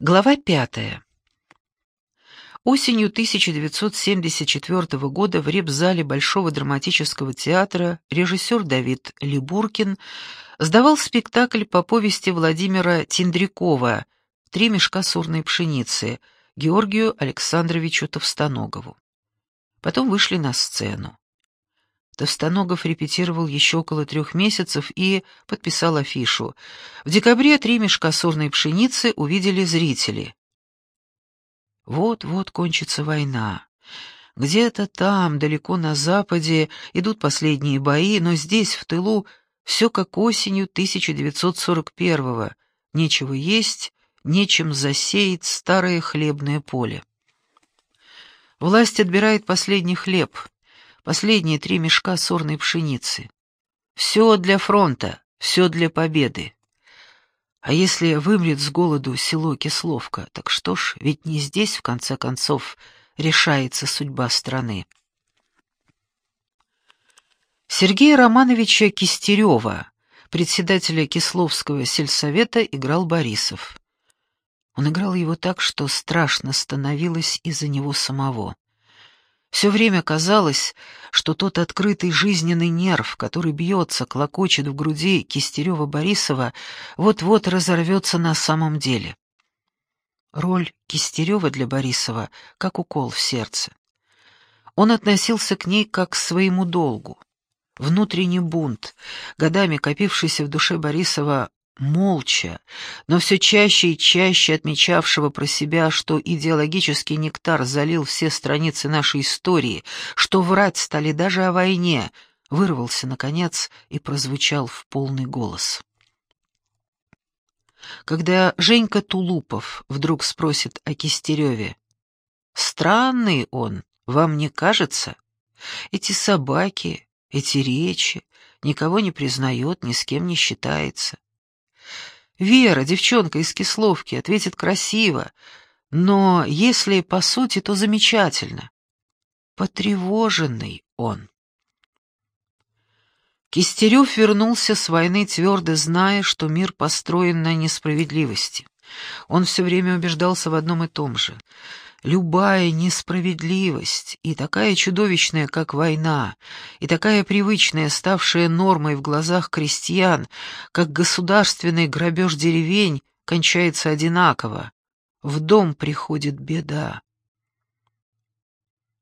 Глава пятая. Осенью 1974 года в репзале Большого драматического театра режиссер Давид Либуркин сдавал спектакль по повести Владимира Тиндрякова «Три мешка сорной пшеницы» Георгию Александровичу Товстоногову. Потом вышли на сцену. Товстоногов репетировал еще около трех месяцев и подписал афишу. В декабре три мешка сорной пшеницы увидели зрители. Вот-вот кончится война. Где-то там, далеко на западе, идут последние бои, но здесь, в тылу, все как осенью 1941-го. Нечего есть, нечем засеять старое хлебное поле. Власть отбирает последний хлеб — Последние три мешка сорной пшеницы. Все для фронта, все для победы. А если вымрет с голоду село Кисловка, так что ж, ведь не здесь, в конце концов, решается судьба страны. Сергея Романовича Кистерева, председателя Кисловского сельсовета, играл Борисов. Он играл его так, что страшно становилось из-за него самого. Все время казалось, что тот открытый жизненный нерв, который бьется, клокочет в груди Кистерева-Борисова, вот-вот разорвется на самом деле. Роль Кистерева для Борисова как укол в сердце. Он относился к ней как к своему долгу. Внутренний бунт, годами копившийся в душе Борисова, молча, но все чаще и чаще отмечавшего про себя, что идеологический нектар залил все страницы нашей истории, что врать стали даже о войне, вырвался, наконец, и прозвучал в полный голос. Когда Женька Тулупов вдруг спросит о Кистереве, «Странный он, вам не кажется? Эти собаки, эти речи, никого не признает, ни с кем не считается». Вера, девчонка из Кисловки, ответит красиво, но если по сути, то замечательно. Потревоженный он. Кистерев вернулся с войны, твердо зная, что мир построен на несправедливости. Он все время убеждался в одном и том же — Любая несправедливость, и такая чудовищная, как война, и такая привычная, ставшая нормой в глазах крестьян, как государственный грабеж деревень, кончается одинаково. В дом приходит беда.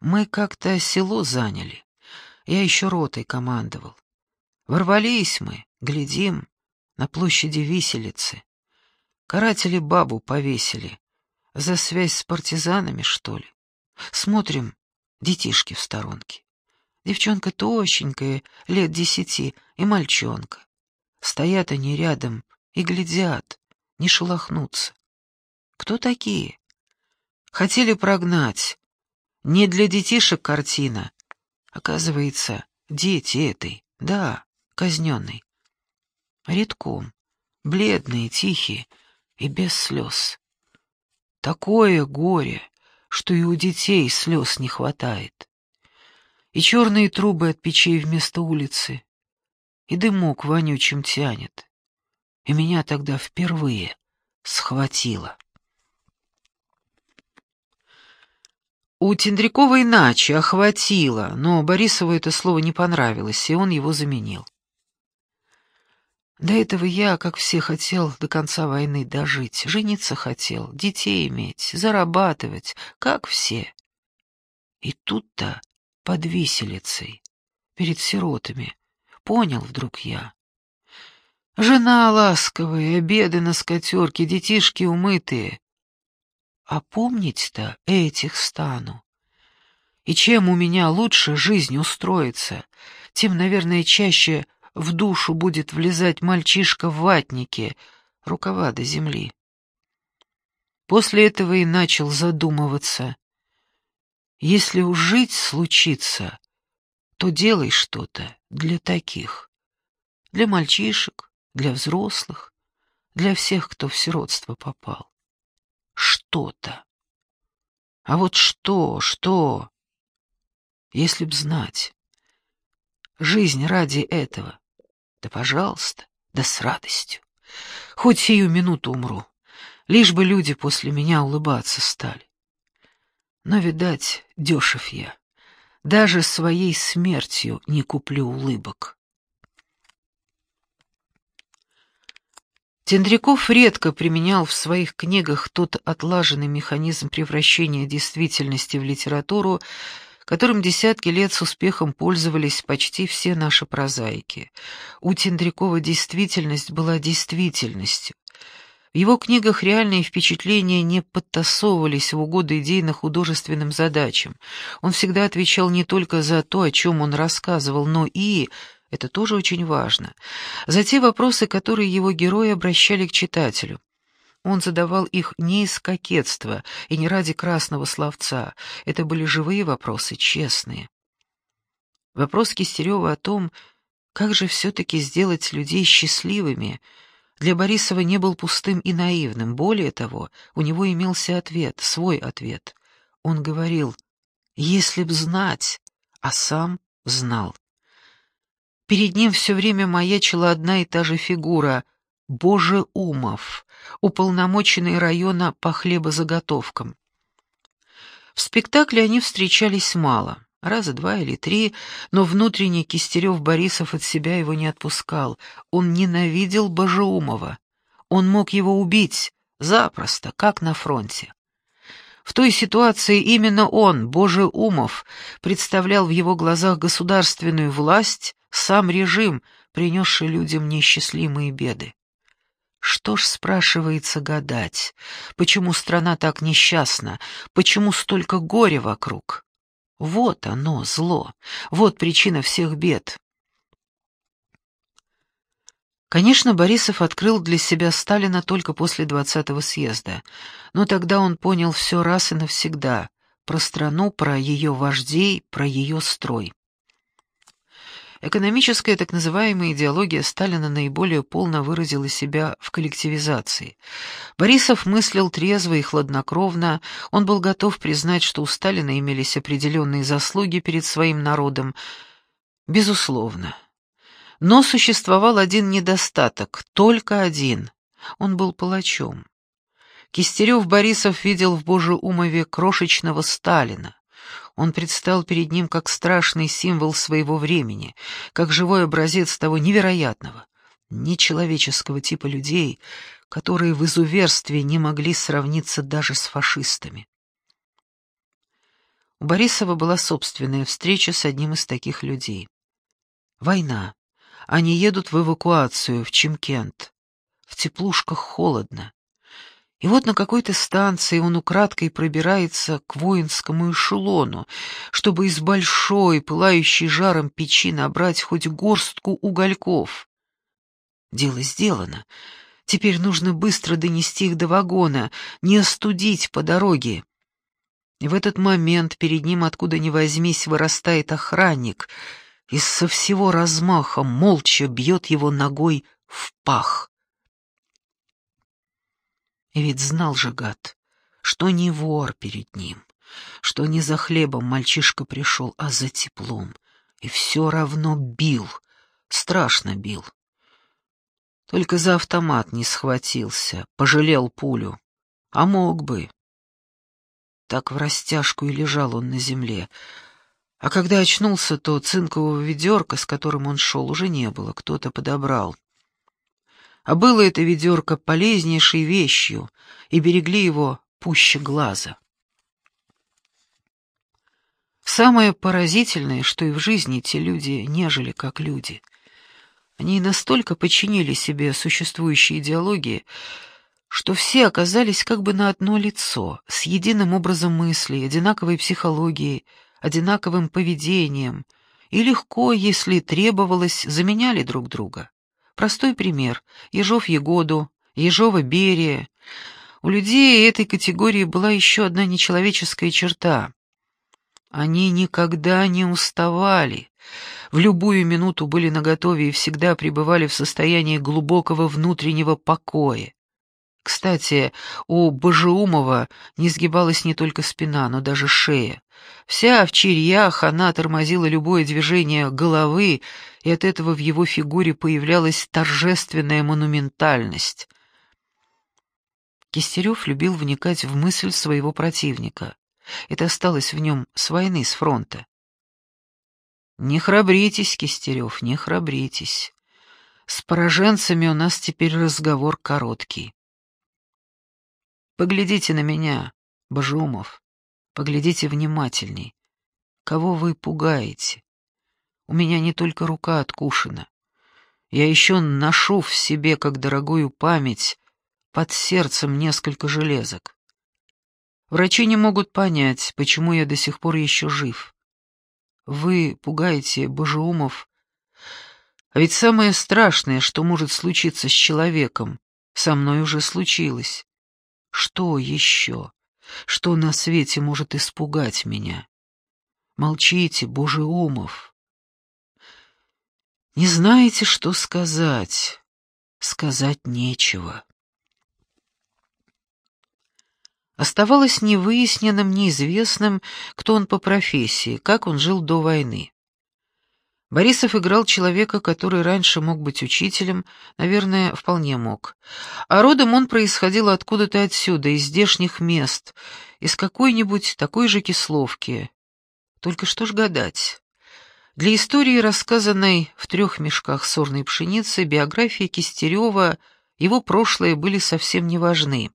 Мы как-то село заняли. Я еще ротой командовал. Ворвались мы, глядим, на площади виселицы. Каратели бабу повесили. За связь с партизанами, что ли? Смотрим, детишки в сторонке. Девчонка тощенькая, лет десяти, и мальчонка. Стоят они рядом и глядят, не шелохнутся. Кто такие? Хотели прогнать. Не для детишек картина. Оказывается, дети этой, да, казненной. Редком, бледные, тихие и без слез. Такое горе, что и у детей слез не хватает. И черные трубы от печей вместо улицы, и дымок вонючим тянет. И меня тогда впервые схватило. У Тендрякова иначе охватило, но Борисову это слово не понравилось, и он его заменил. До этого я, как все, хотел до конца войны дожить, жениться хотел, детей иметь, зарабатывать, как все. И тут-то, под виселицей, перед сиротами, понял вдруг я. Жена ласковая, обеды на скатерке, детишки умытые. А помнить-то этих стану. И чем у меня лучше жизнь устроится, тем, наверное, чаще в душу будет влезать мальчишка в ватнике, рукава до земли. После этого и начал задумываться. Если уж жить случится, то делай что-то для таких. Для мальчишек, для взрослых, для всех, кто в сиротство попал. Что-то. А вот что, что? Если б знать. Жизнь ради этого. Да, пожалуйста, да с радостью. Хоть сию минуту умру. Лишь бы люди после меня улыбаться стали. Но, видать, дешев я. Даже своей смертью не куплю улыбок. Тендряков редко применял в своих книгах тот отлаженный механизм превращения действительности в литературу, которым десятки лет с успехом пользовались почти все наши прозаики. У Тендрякова действительность была действительностью. В его книгах реальные впечатления не подтасовывались в угоду идейно-художественным задачам. Он всегда отвечал не только за то, о чем он рассказывал, но и это тоже очень важно. За те вопросы, которые его герои обращали к читателю. Он задавал их не из кокетства и не ради красного словца. Это были живые вопросы, честные. Вопрос Кистерева о том, как же все-таки сделать людей счастливыми, для Борисова не был пустым и наивным. Более того, у него имелся ответ, свой ответ. Он говорил «если б знать», а сам знал. Перед ним все время маячила одна и та же фигура — Боже Умов, уполномоченный района по хлебозаготовкам. В спектакле они встречались мало, раза два или три, но внутренний Кистерев-Борисов от себя его не отпускал. Он ненавидел Божеумова. Он мог его убить, запросто, как на фронте. В той ситуации именно он, Боже Умов, представлял в его глазах государственную власть, сам режим, принесший людям несчастливые беды. Что ж, спрашивается, гадать, почему страна так несчастна, почему столько горя вокруг? Вот оно, зло, вот причина всех бед. Конечно, Борисов открыл для себя Сталина только после двадцатого съезда, но тогда он понял все раз и навсегда про страну, про ее вождей, про ее строй. Экономическая так называемая идеология Сталина наиболее полно выразила себя в коллективизации. Борисов мыслил трезво и хладнокровно, он был готов признать, что у Сталина имелись определенные заслуги перед своим народом. Безусловно. Но существовал один недостаток, только один. Он был палачом. Кистерев-Борисов видел в Божеумове крошечного Сталина. Он предстал перед ним как страшный символ своего времени, как живой образец того невероятного, нечеловеческого типа людей, которые в изуверстве не могли сравниться даже с фашистами. У Борисова была собственная встреча с одним из таких людей. Война. Они едут в эвакуацию, в Чимкент. В теплушках холодно. И вот на какой-то станции он украдкой пробирается к воинскому эшелону, чтобы из большой, пылающей жаром печи набрать хоть горстку угольков. Дело сделано. Теперь нужно быстро донести их до вагона, не остудить по дороге. В этот момент перед ним, откуда ни возьмись, вырастает охранник — и со всего размаха молча бьет его ногой в пах. Ведь знал же гад, что не вор перед ним, что не за хлебом мальчишка пришел, а за теплом, и все равно бил, страшно бил. Только за автомат не схватился, пожалел пулю, а мог бы. Так в растяжку и лежал он на земле, а когда очнулся, то цинкового ведерка, с которым он шел, уже не было, кто-то подобрал. А было это ведерко полезнейшей вещью, и берегли его пуще глаза. Самое поразительное, что и в жизни те люди не жили как люди. Они настолько подчинили себе существующие идеологии, что все оказались как бы на одно лицо, с единым образом мыслей, одинаковой психологией, одинаковым поведением и легко, если требовалось, заменяли друг друга. Простой пример — Ежов Егоду, Ежова Берия. У людей этой категории была еще одна нечеловеческая черта. Они никогда не уставали, в любую минуту были наготове и всегда пребывали в состоянии глубокого внутреннего покоя. Кстати, у Божеумова не сгибалась не только спина, но даже шея. Вся в черьях она тормозила любое движение головы, и от этого в его фигуре появлялась торжественная монументальность. Кистерев любил вникать в мысль своего противника. Это осталось в нем с войны, с фронта. «Не храбритесь, Кистерев, не храбритесь. С пораженцами у нас теперь разговор короткий. Поглядите на меня, Бажумов, поглядите внимательней. Кого вы пугаете? У меня не только рука откушена. Я еще ношу в себе, как дорогую память, под сердцем несколько железок. Врачи не могут понять, почему я до сих пор еще жив. Вы пугаете Божеумов. А ведь самое страшное, что может случиться с человеком, со мной уже случилось. Что еще? Что на свете может испугать меня? Молчите, Божеумов. Не знаете, что сказать. Сказать нечего. Оставалось невыясненным, неизвестным, кто он по профессии, как он жил до войны. Борисов играл человека, который раньше мог быть учителем, наверное, вполне мог. А родом он происходил откуда-то отсюда, из здешних мест, из какой-нибудь такой же кисловки. Только что ж гадать. Для истории, рассказанной в трех мешках сорной пшеницы, биография Кистерева, его прошлое были совсем не важны.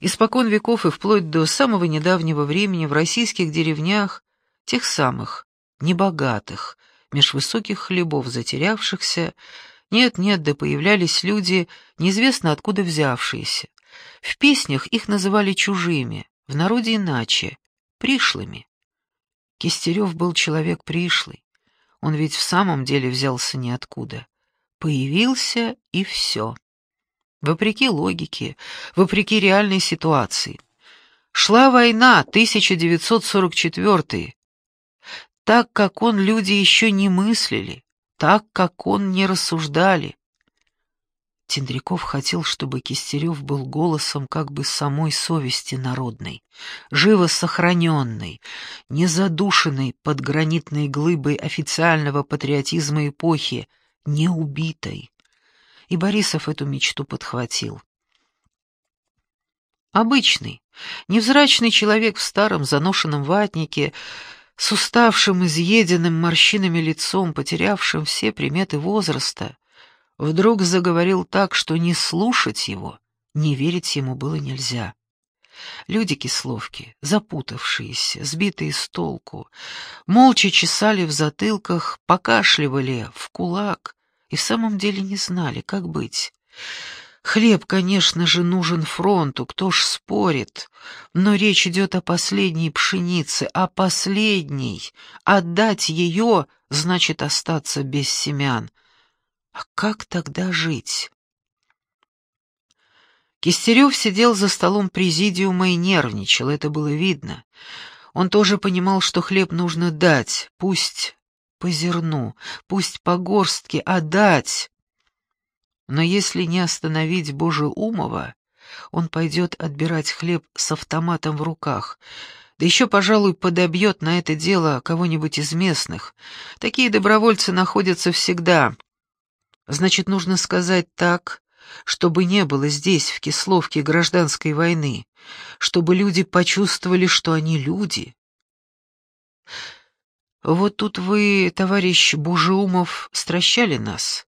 Испокон веков и вплоть до самого недавнего времени в российских деревнях, тех самых, небогатых, меж высоких хлебов затерявшихся, нет-нет, да появлялись люди, неизвестно откуда взявшиеся. В песнях их называли чужими, в народе иначе, пришлыми. Кистерев был человек пришлый, он ведь в самом деле взялся ниоткуда. Появился и все вопреки логике, вопреки реальной ситуации. Шла война, 1944 Так, как он, люди еще не мыслили, так, как он, не рассуждали. Тендряков хотел, чтобы Кистерев был голосом как бы самой совести народной, живо сохраненной, не задушенной под гранитной глыбой официального патриотизма эпохи, не убитой и Борисов эту мечту подхватил. Обычный, невзрачный человек в старом заношенном ватнике, с уставшим, изъеденным морщинами лицом, потерявшим все приметы возраста, вдруг заговорил так, что не слушать его, не верить ему было нельзя. Люди кисловки, запутавшиеся, сбитые с толку, молча чесали в затылках, покашливали в кулак, и в самом деле не знали, как быть. Хлеб, конечно же, нужен фронту, кто ж спорит, но речь идет о последней пшенице, о последней. Отдать ее значит остаться без семян. А как тогда жить? Кистерев сидел за столом президиума и нервничал, это было видно. Он тоже понимал, что хлеб нужно дать, пусть по зерну, пусть по горстке, а дать. Но если не остановить Божеумова, он пойдет отбирать хлеб с автоматом в руках, да еще, пожалуй, подобьет на это дело кого-нибудь из местных. Такие добровольцы находятся всегда. Значит, нужно сказать так, чтобы не было здесь, в Кисловке, гражданской войны, чтобы люди почувствовали, что они люди. Вот тут вы, товарищ Бужеумов, стращали нас.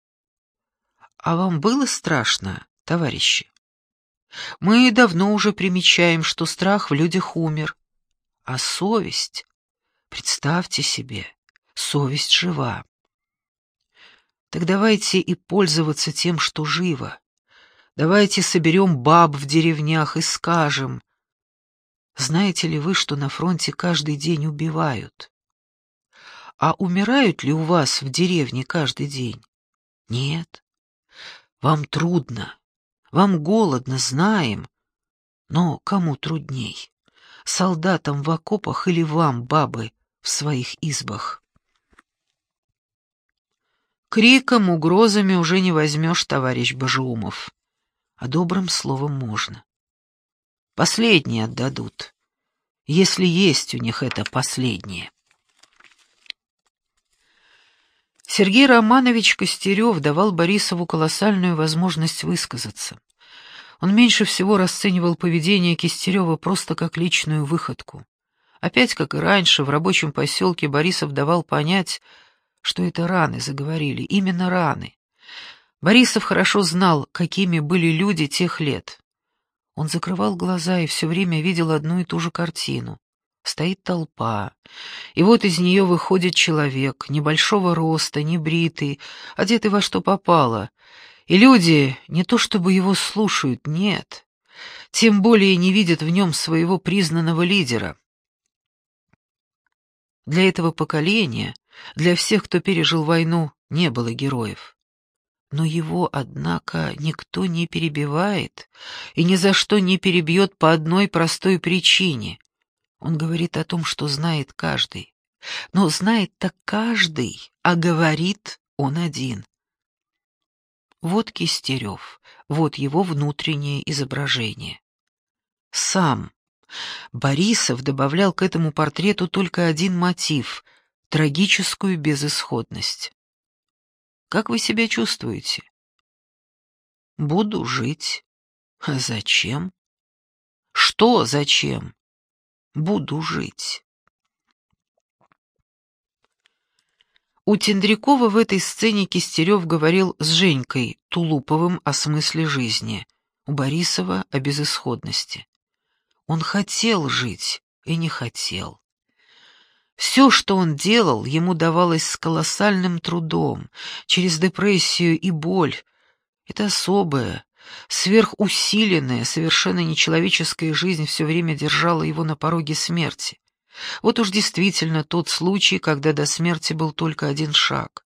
А вам было страшно, товарищи? Мы давно уже примечаем, что страх в людях умер. А совесть, представьте себе, совесть жива. Так давайте и пользоваться тем, что живо. Давайте соберем баб в деревнях и скажем, знаете ли вы, что на фронте каждый день убивают? А умирают ли у вас в деревне каждый день? Нет. Вам трудно, вам голодно, знаем. Но кому трудней? Солдатам в окопах или вам, бабы, в своих избах? Криком, угрозами уже не возьмешь, товарищ Бажеумов. А добрым словом можно. Последнее отдадут, если есть у них это последнее. Сергей Романович Костерев давал Борисову колоссальную возможность высказаться. Он меньше всего расценивал поведение Кистерева просто как личную выходку. Опять, как и раньше, в рабочем поселке Борисов давал понять, что это раны заговорили, именно раны. Борисов хорошо знал, какими были люди тех лет. Он закрывал глаза и все время видел одну и ту же картину. Стоит толпа, и вот из нее выходит человек, небольшого роста, небритый, одетый во что попало. И люди не то чтобы его слушают, нет, тем более не видят в нем своего признанного лидера. Для этого поколения, для всех, кто пережил войну, не было героев. Но его, однако, никто не перебивает и ни за что не перебьет по одной простой причине. Он говорит о том, что знает каждый. Но знает так каждый, а говорит он один. Вот Кистерев, вот его внутреннее изображение. Сам Борисов добавлял к этому портрету только один мотив — трагическую безысходность. «Как вы себя чувствуете?» «Буду жить». «А зачем?» «Что зачем?» «Буду жить». У Тендрякова в этой сцене Кистерев говорил с Женькой Тулуповым о смысле жизни, у Борисова о безысходности. Он хотел жить и не хотел. Все, что он делал, ему давалось с колоссальным трудом, через депрессию и боль. Это особая, сверхусиленная, совершенно нечеловеческая жизнь все время держала его на пороге смерти. Вот уж действительно тот случай, когда до смерти был только один шаг.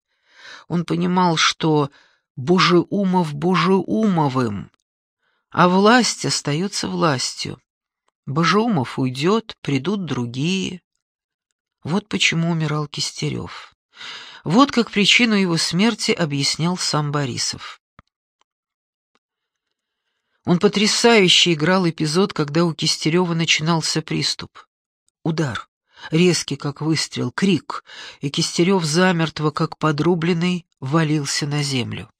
Он понимал, что Божеумов Божеумовым, а власть остается властью. Божеумов уйдет, придут другие. Вот почему умирал Кистерев. Вот как причину его смерти объяснял сам Борисов. Он потрясающе играл эпизод, когда у Кистерева начинался приступ. Удар, резкий, как выстрел, крик, и Кистерев замертво, как подрубленный, валился на землю.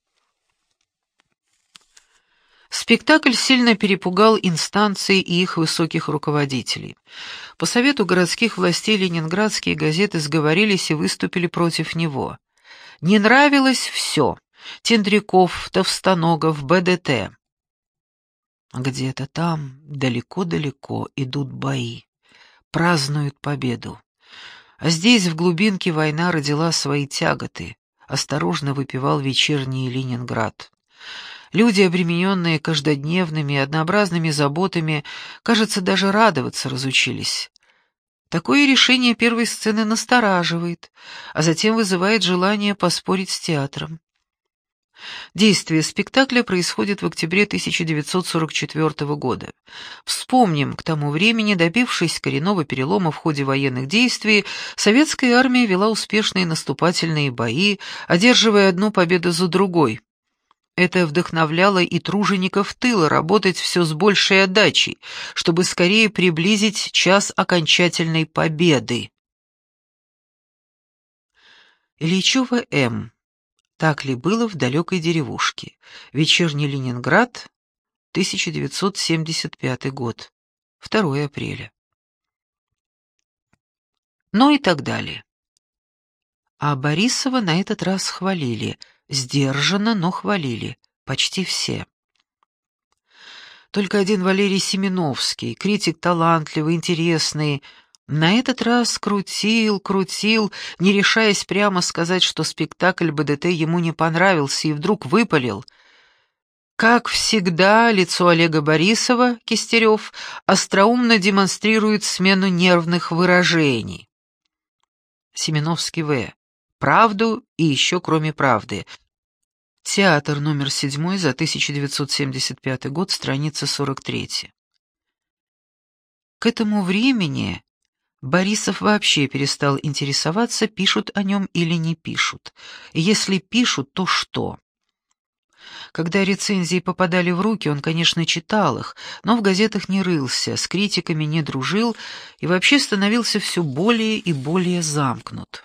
Спектакль сильно перепугал инстанции и их высоких руководителей. По совету городских властей ленинградские газеты сговорились и выступили против него. Не нравилось все — Тендряков, Товстоногов, БДТ. Где-то там, далеко-далеко, идут бои, празднуют победу. А здесь, в глубинке, война родила свои тяготы, осторожно выпивал вечерний Ленинград. Люди, обремененные каждодневными и однообразными заботами, кажется, даже радоваться разучились. Такое решение первой сцены настораживает, а затем вызывает желание поспорить с театром. Действие спектакля происходит в октябре 1944 года. Вспомним, к тому времени, добившись коренного перелома в ходе военных действий, советская армия вела успешные наступательные бои, одерживая одну победу за другой. Это вдохновляло и тружеников тыла работать все с большей отдачей, чтобы скорее приблизить час окончательной победы. Ильичева М. Так ли было в далекой деревушке? Вечерний Ленинград, 1975 год. 2 апреля. Ну и так далее. А Борисова на этот раз хвалили – Сдержанно, но хвалили. Почти все. Только один Валерий Семеновский, критик талантливый, интересный, на этот раз крутил, крутил, не решаясь прямо сказать, что спектакль БДТ ему не понравился, и вдруг выпалил. Как всегда, лицо Олега Борисова, Кистерев, остроумно демонстрирует смену нервных выражений. Семеновский В правду и еще кроме правды. Театр номер седьмой за 1975 год, страница 43. К этому времени Борисов вообще перестал интересоваться, пишут о нем или не пишут. Если пишут, то что? Когда рецензии попадали в руки, он, конечно, читал их, но в газетах не рылся, с критиками не дружил и вообще становился все более и более замкнут.